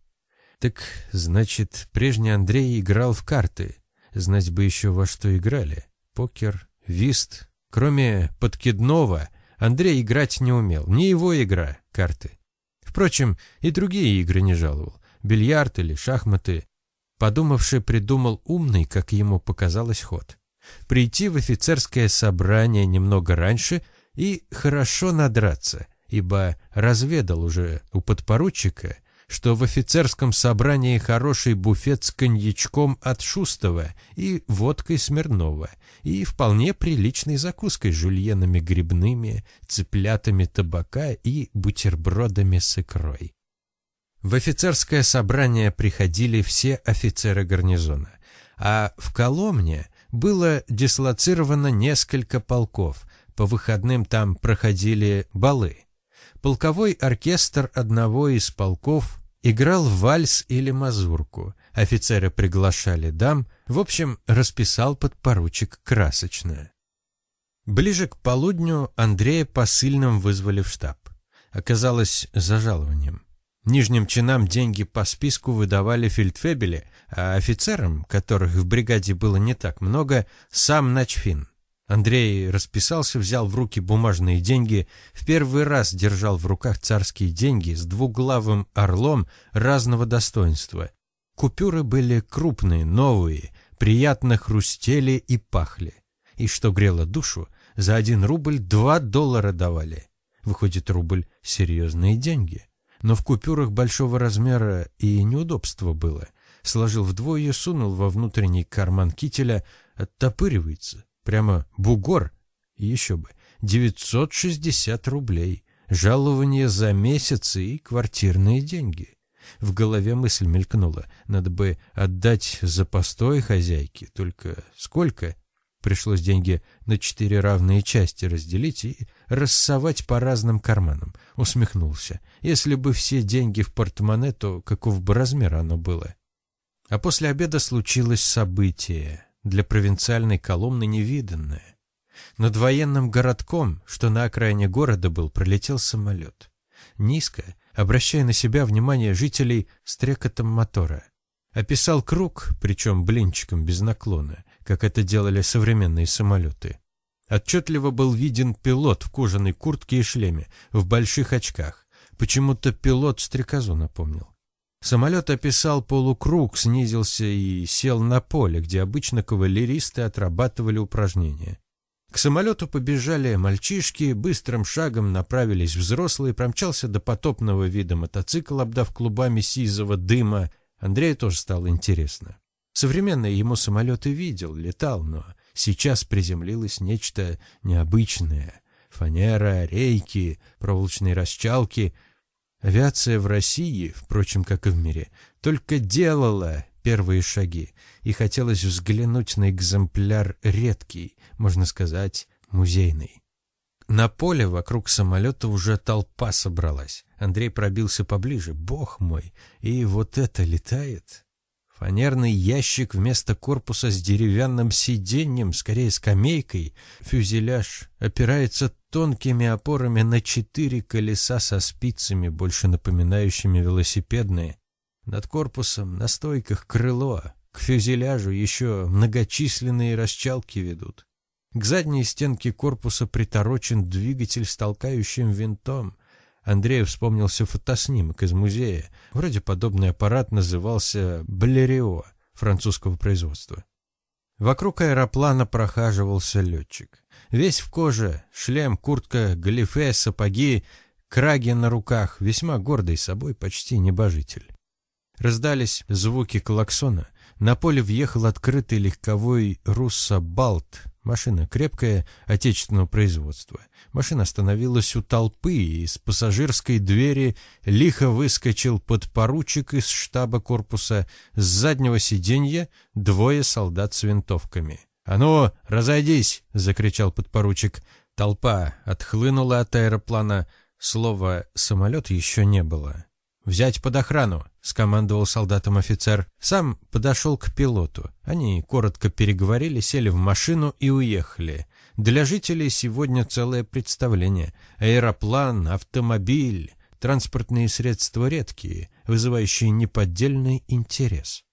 Так, значит, прежний Андрей играл в карты. Знать бы еще во что играли. Покер, вист. Кроме подкидного, Андрей играть не умел. Не его игра, карты. Впрочем, и другие игры не жаловал. Бильярд или шахматы. Подумавший, придумал умный, как ему показалось, ход прийти в офицерское собрание немного раньше и хорошо надраться, ибо разведал уже у подпоручика, что в офицерском собрании хороший буфет с коньячком от Шустова и водкой Смирнова, и вполне приличной закуской жульенами грибными, цыплятами табака и бутербродами с икрой. В офицерское собрание приходили все офицеры гарнизона, а в Коломне было дислоцировано несколько полков. По выходным там проходили балы. Полковой оркестр одного из полков играл вальс или мазурку. Офицеры приглашали дам. В общем, расписал подпоручик красочно. Ближе к полудню Андрея посыльным вызвали в штаб. Оказалось, за жалованием. Нижним чинам деньги по списку выдавали фельдфебели, а офицерам, которых в бригаде было не так много, сам начфин. Андрей расписался, взял в руки бумажные деньги, в первый раз держал в руках царские деньги с двуглавым орлом разного достоинства. Купюры были крупные, новые, приятно хрустели и пахли. И что грело душу, за один рубль два доллара давали. Выходит, рубль — серьезные деньги но в купюрах большого размера и неудобство было. Сложил вдвое, сунул во внутренний карман кителя, оттопыривается. Прямо бугор. Еще бы. 960 рублей. Жалование за месяц и квартирные деньги. В голове мысль мелькнула. Надо бы отдать за постой хозяйке. Только сколько? Пришлось деньги на четыре равные части разделить и рассовать по разным карманам. Усмехнулся. Если бы все деньги в портмоне, то каков бы размер оно было? А после обеда случилось событие, для провинциальной Коломны невиданное. Над военным городком, что на окраине города был, пролетел самолет. Низко, обращая на себя внимание жителей стрекотом мотора. Описал круг, причем блинчиком без наклона, как это делали современные самолеты. Отчетливо был виден пилот в кожаной куртке и шлеме, в больших очках. Почему-то пилот стрекозу напомнил. Самолет описал полукруг, снизился и сел на поле, где обычно кавалеристы отрабатывали упражнения. К самолету побежали мальчишки, быстрым шагом направились взрослые, промчался до потопного вида мотоцикл, обдав клубами сизого дыма. Андрею тоже стало интересно. Современные ему самолеты видел, летал, но сейчас приземлилось нечто необычное. Фанера, рейки, проволочные расчалки. Авиация в России, впрочем, как и в мире, только делала первые шаги, и хотелось взглянуть на экземпляр редкий, можно сказать, музейный. На поле вокруг самолета уже толпа собралась. Андрей пробился поближе. Бог мой! И вот это летает! Фанерный ящик вместо корпуса с деревянным сиденьем, скорее скамейкой. Фюзеляж опирается тонкими опорами на четыре колеса со спицами, больше напоминающими велосипедные. Над корпусом на стойках крыло, к фюзеляжу еще многочисленные расчалки ведут. К задней стенке корпуса приторочен двигатель с толкающим винтом. Андрею вспомнился фотоснимок из музея. Вроде подобный аппарат назывался «Блерио» французского производства. Вокруг аэроплана прохаживался летчик. Весь в коже, шлем, куртка, галифе, сапоги, краги на руках, весьма гордый собой, почти небожитель. Раздались звуки клаксона. На поле въехал открытый легковой «Руссо-Балт», Машина крепкая, отечественного производства. Машина остановилась у толпы, и из пассажирской двери лихо выскочил подпоручик из штаба корпуса. С заднего сиденья двое солдат с винтовками. «А ну, разойдись!» — закричал подпоручик. Толпа отхлынула от аэроплана. Слова «самолет» еще не было. «Взять под охрану!» — скомандовал солдатам офицер. Сам подошел к пилоту. Они коротко переговорили, сели в машину и уехали. Для жителей сегодня целое представление. Аэроплан, автомобиль, транспортные средства редкие, вызывающие неподдельный интерес.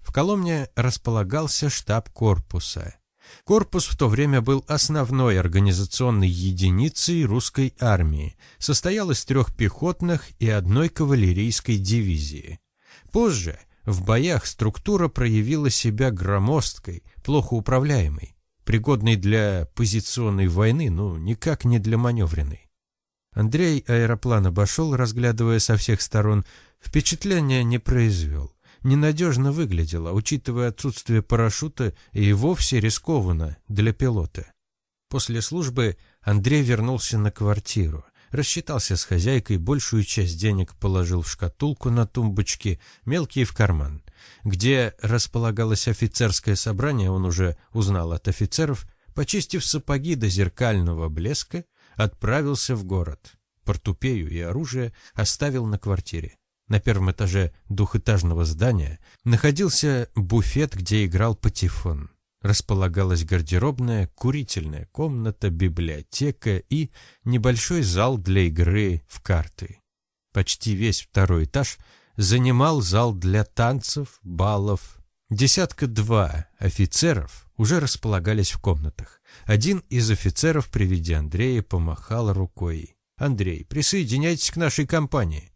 В Коломне располагался штаб корпуса. Корпус в то время был основной организационной единицей русской армии, состоял из трех пехотных и одной кавалерийской дивизии. Позже в боях структура проявила себя громоздкой, плохо управляемой, пригодной для позиционной войны, но никак не для маневренной. Андрей аэроплан обошел, разглядывая со всех сторон, впечатления не произвел ненадежно выглядела, учитывая отсутствие парашюта и вовсе рискованно для пилота. После службы Андрей вернулся на квартиру, рассчитался с хозяйкой, большую часть денег положил в шкатулку на тумбочке, мелкие в карман. Где располагалось офицерское собрание, он уже узнал от офицеров, почистив сапоги до зеркального блеска, отправился в город. Портупею и оружие оставил на квартире. На первом этаже двухэтажного здания находился буфет, где играл патефон. Располагалась гардеробная, курительная комната, библиотека и небольшой зал для игры в карты. Почти весь второй этаж занимал зал для танцев, балов. Десятка-два офицеров уже располагались в комнатах. Один из офицеров при виде Андрея помахал рукой. «Андрей, присоединяйтесь к нашей компании».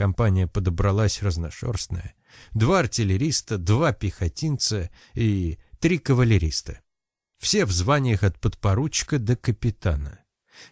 Компания подобралась разношерстная. Два артиллериста, два пехотинца и три кавалериста. Все в званиях от подпоручика до капитана.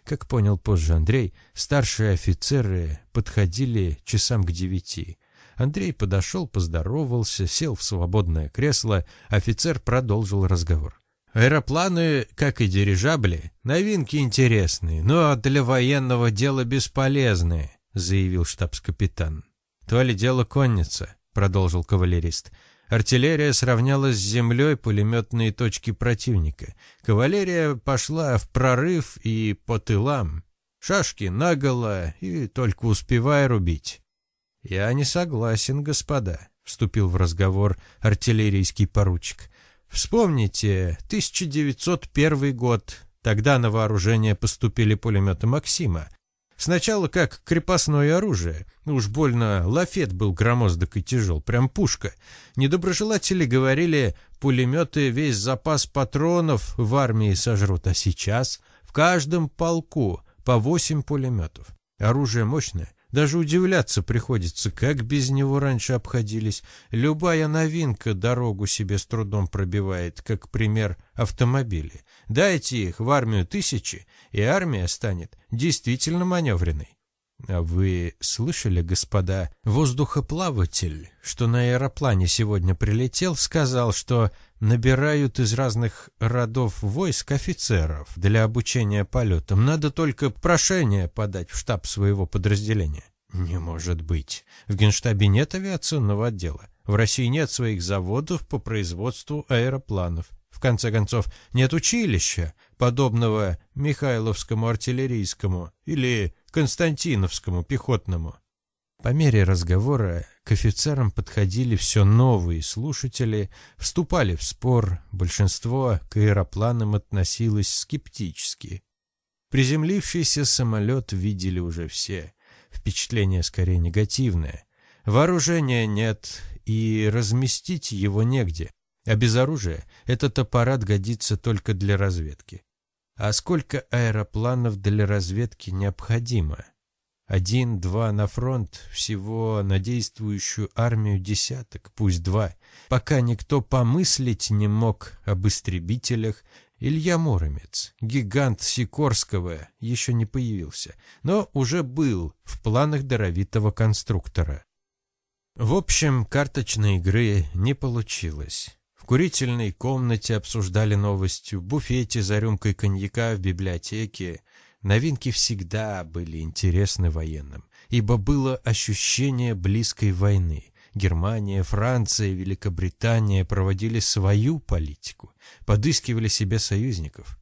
Как понял позже Андрей, старшие офицеры подходили часам к девяти. Андрей подошел, поздоровался, сел в свободное кресло, офицер продолжил разговор. Аэропланы, как и дирижабли, новинки интересные, но для военного дела бесполезные заявил штабс-капитан. «То ли дело конница», — продолжил кавалерист. Артиллерия сравнялась с землей пулеметные точки противника. Кавалерия пошла в прорыв и по тылам. Шашки наголо и только успевая рубить. «Я не согласен, господа», — вступил в разговор артиллерийский поручик. «Вспомните, 1901 год. Тогда на вооружение поступили пулеметы «Максима». Сначала как крепостное оружие. Уж больно лафет был громоздок и тяжел, прям пушка. Недоброжелатели говорили, пулеметы весь запас патронов в армии сожрут, а сейчас в каждом полку по восемь пулеметов. Оружие мощное, даже удивляться приходится, как без него раньше обходились. Любая новинка дорогу себе с трудом пробивает, как пример автомобили. Дайте их в армию тысячи, и армия станет действительно маневренной. А вы слышали, господа, воздухоплаватель, что на аэроплане сегодня прилетел, сказал, что набирают из разных родов войск офицеров для обучения полетам. Надо только прошение подать в штаб своего подразделения. Не может быть. В Генштабе нет авиационного отдела. В России нет своих заводов по производству аэропланов. В конце концов, нет училища, подобного Михайловскому артиллерийскому или Константиновскому пехотному. По мере разговора к офицерам подходили все новые слушатели, вступали в спор, большинство к аэропланам относилось скептически. Приземлившийся самолет видели уже все. Впечатление скорее негативное. Вооружения нет, и разместить его негде. А без оружия этот аппарат годится только для разведки. А сколько аэропланов для разведки необходимо? Один-два на фронт, всего на действующую армию десяток, пусть два. Пока никто помыслить не мог об истребителях, Илья Муромец, гигант Сикорского, еще не появился, но уже был в планах даровитого конструктора. В общем, карточной игры не получилось курительной комнате обсуждали новости, в буфете за рюмкой коньяка в библиотеке. Новинки всегда были интересны военным, ибо было ощущение близкой войны. Германия, Франция, Великобритания проводили свою политику, подыскивали себе союзников.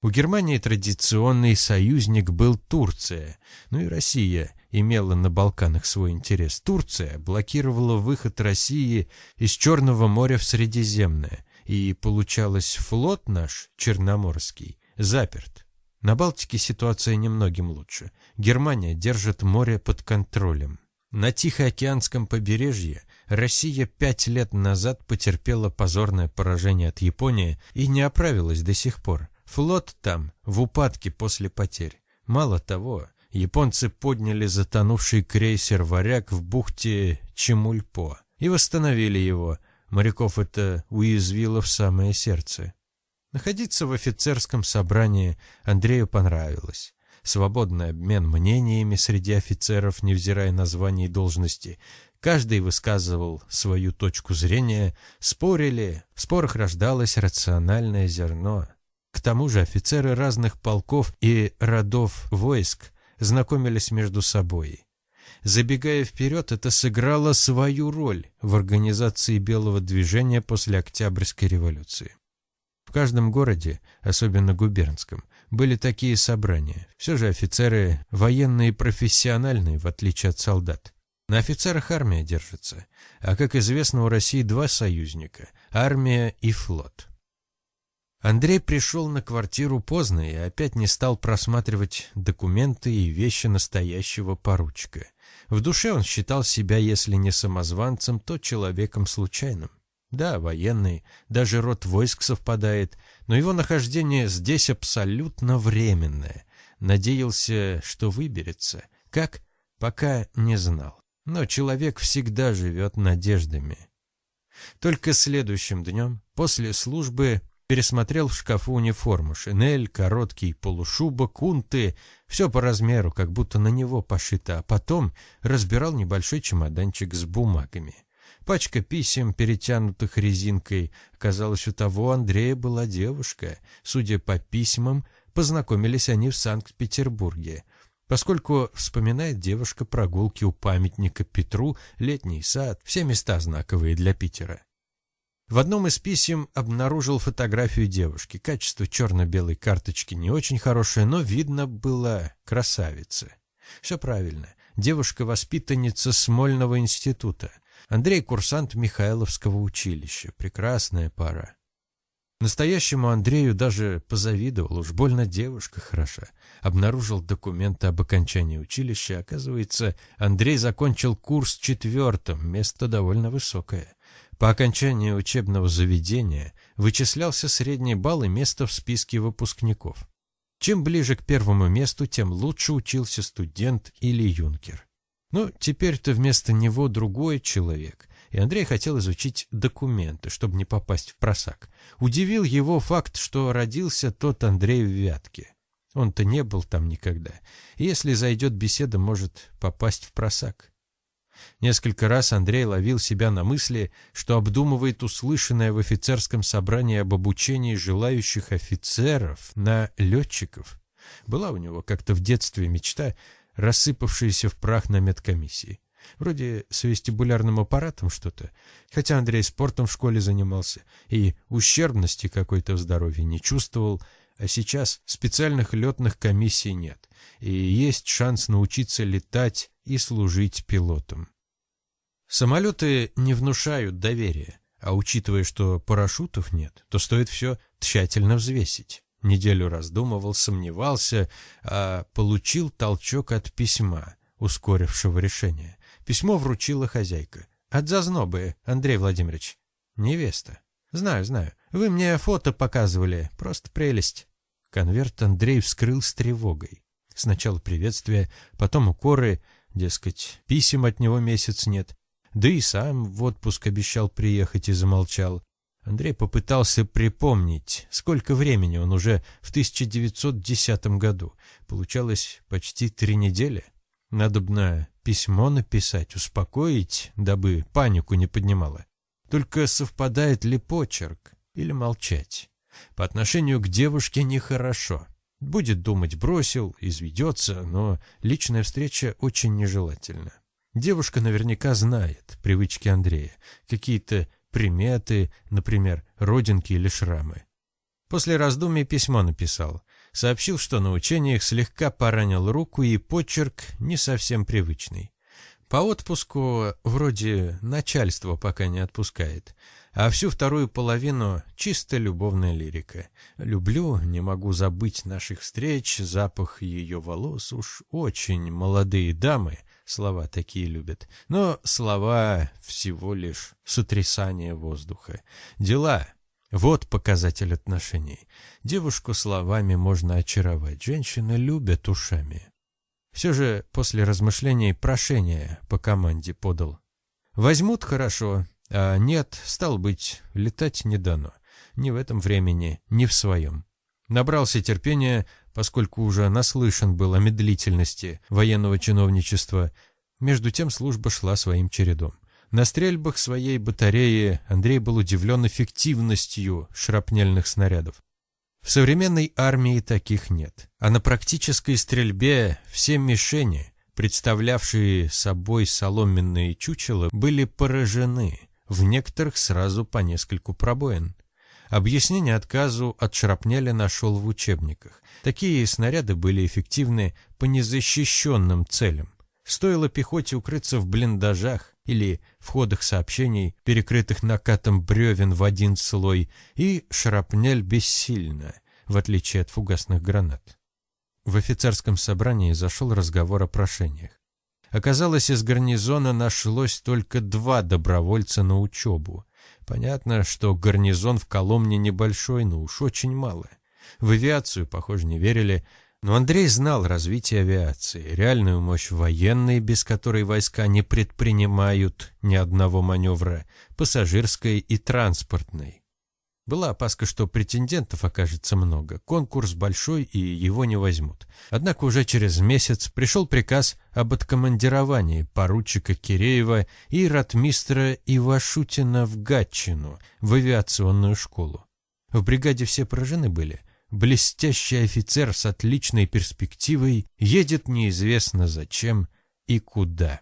У Германии традиционный союзник был Турция, ну и Россия имела на Балканах свой интерес. Турция блокировала выход России из Черного моря в Средиземное, и получалось флот наш, Черноморский, заперт. На Балтике ситуация немногим лучше. Германия держит море под контролем. На Тихоокеанском побережье Россия пять лет назад потерпела позорное поражение от Японии и не оправилась до сих пор. Флот там в упадке после потерь. Мало того, японцы подняли затонувший крейсер «Варяг» в бухте Чемульпо и восстановили его. Моряков это уязвило в самое сердце. Находиться в офицерском собрании Андрею понравилось. Свободный обмен мнениями среди офицеров, невзирая на звания и должности. Каждый высказывал свою точку зрения, спорили, в спорах рождалось рациональное зерно. К тому же офицеры разных полков и родов войск знакомились между собой. Забегая вперед, это сыграло свою роль в организации белого движения после Октябрьской революции. В каждом городе, особенно губернском, были такие собрания. Все же офицеры военные профессиональные, в отличие от солдат. На офицерах армия держится, а, как известно, у России два союзника – армия и флот. Андрей пришел на квартиру поздно и опять не стал просматривать документы и вещи настоящего поручика. В душе он считал себя, если не самозванцем, то человеком случайным. Да, военный, даже род войск совпадает, но его нахождение здесь абсолютно временное. Надеялся, что выберется. Как? Пока не знал. Но человек всегда живет надеждами. Только следующим днем, после службы, пересмотрел в шкафу униформу, шинель, короткий полушубок, кунты, все по размеру, как будто на него пошито, а потом разбирал небольшой чемоданчик с бумагами. Пачка писем, перетянутых резинкой. Казалось, у того Андрея была девушка. Судя по письмам, познакомились они в Санкт-Петербурге. Поскольку вспоминает девушка прогулки у памятника Петру, летний сад, все места знаковые для Питера. В одном из писем обнаружил фотографию девушки. Качество черно-белой карточки не очень хорошее, но видно было красавица. Все правильно. Девушка-воспитанница Смольного института. Андрей курсант Михайловского училища. Прекрасная пара. Настоящему Андрею даже позавидовал, уж больно девушка хороша. Обнаружил документы об окончании училища. Оказывается, Андрей закончил курс четвертым, место довольно высокое. По окончании учебного заведения вычислялся средний балл и место в списке выпускников. Чем ближе к первому месту, тем лучше учился студент или юнкер. Но теперь-то вместо него другой человек, и Андрей хотел изучить документы, чтобы не попасть в просак. Удивил его факт, что родился тот Андрей в Вятке. Он-то не был там никогда. Если зайдет беседа, может попасть в просак. Несколько раз Андрей ловил себя на мысли, что обдумывает услышанное в офицерском собрании об обучении желающих офицеров на летчиков. Была у него как-то в детстве мечта, рассыпавшаяся в прах на медкомиссии. Вроде с вестибулярным аппаратом что-то. Хотя Андрей спортом в школе занимался и ущербности какой-то в здоровье не чувствовал, а сейчас специальных летных комиссий нет, и есть шанс научиться летать и служить пилотом. Самолеты не внушают доверия, а учитывая, что парашютов нет, то стоит все тщательно взвесить. Неделю раздумывал, сомневался, а получил толчок от письма, ускорившего решение. Письмо вручила хозяйка. От зазнобы, Андрей Владимирович. Невеста. Знаю, знаю. Вы мне фото показывали. Просто прелесть. Конверт Андрей вскрыл с тревогой. Сначала приветствие, потом укоры, дескать, писем от него месяц нет. Да и сам в отпуск обещал приехать и замолчал. Андрей попытался припомнить, сколько времени он уже в 1910 году. Получалось почти три недели. Надобно письмо написать, успокоить, дабы панику не поднимала. Только совпадает ли почерк или молчать? По отношению к девушке нехорошо. Будет думать, бросил, изведется, но личная встреча очень нежелательна. Девушка наверняка знает привычки Андрея, какие-то приметы, например, родинки или шрамы. После раздумий письмо написал сообщил, что на учениях слегка поранил руку и почерк не совсем привычный. По отпуску вроде начальство пока не отпускает, а всю вторую половину чисто любовная лирика. Люблю, не могу забыть наших встреч, запах ее волос, уж очень молодые дамы слова такие любят. Но слова всего лишь сотрясание воздуха. Дела вот показатель отношений. Девушку словами можно очаровать, женщины любят ушами. Все же после размышлений прошение по команде подал. Возьмут хорошо, а нет, стал быть, летать не дано. Ни в этом времени, ни в своем. Набрался терпения, поскольку уже наслышан был о медлительности военного чиновничества. Между тем служба шла своим чередом. На стрельбах своей батареи Андрей был удивлен эффективностью шрапнельных снарядов. В современной армии таких нет. А на практической стрельбе все мишени, представлявшие собой соломенные чучела, были поражены, в некоторых сразу по нескольку пробоин. Объяснение отказу от шрапнели нашел в учебниках. Такие снаряды были эффективны по незащищенным целям. Стоило пехоте укрыться в блиндажах или в ходах сообщений, перекрытых накатом бревен в один слой, и шрапнель бессильна, в отличие от фугасных гранат. В офицерском собрании зашел разговор о прошениях. Оказалось, из гарнизона нашлось только два добровольца на учебу. Понятно, что гарнизон в Коломне небольшой, но уж очень мало. В авиацию, похоже, не верили, но Андрей знал развитие авиации, реальную мощь военной, без которой войска не предпринимают ни одного маневра, пассажирской и транспортной. Была опаска, что претендентов окажется много, конкурс большой и его не возьмут. Однако уже через месяц пришел приказ об откомандировании поручика Киреева и ратмистра Ивашутина в Гатчину, в авиационную школу. В бригаде все поражены были – блестящий офицер с отличной перспективой едет неизвестно зачем и куда.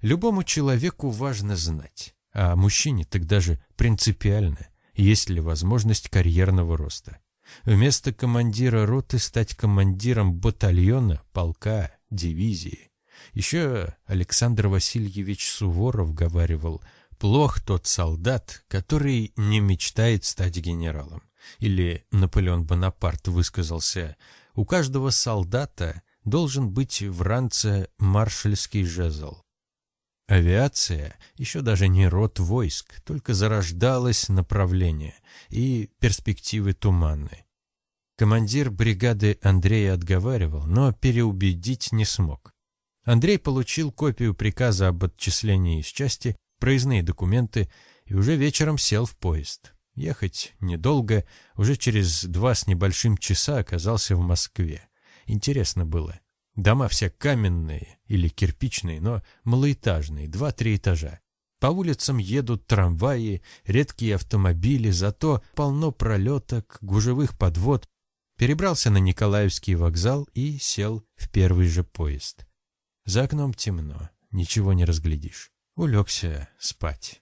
Любому человеку важно знать, а мужчине так даже принципиально, есть ли возможность карьерного роста. Вместо командира роты стать командиром батальона, полка, дивизии. Еще Александр Васильевич Суворов говаривал, плох тот солдат, который не мечтает стать генералом. Или Наполеон Бонапарт высказался «У каждого солдата должен быть в ранце маршальский жезл». Авиация еще даже не род войск, только зарождалось направление, и перспективы туманны. Командир бригады Андрея отговаривал, но переубедить не смог. Андрей получил копию приказа об отчислении из части, проездные документы и уже вечером сел в поезд. Ехать недолго, уже через два с небольшим часа оказался в Москве. Интересно было. Дома все каменные или кирпичные, но малоэтажные, два-три этажа. По улицам едут трамваи, редкие автомобили, зато полно пролеток, гужевых подвод. Перебрался на Николаевский вокзал и сел в первый же поезд. За окном темно, ничего не разглядишь. Улегся спать.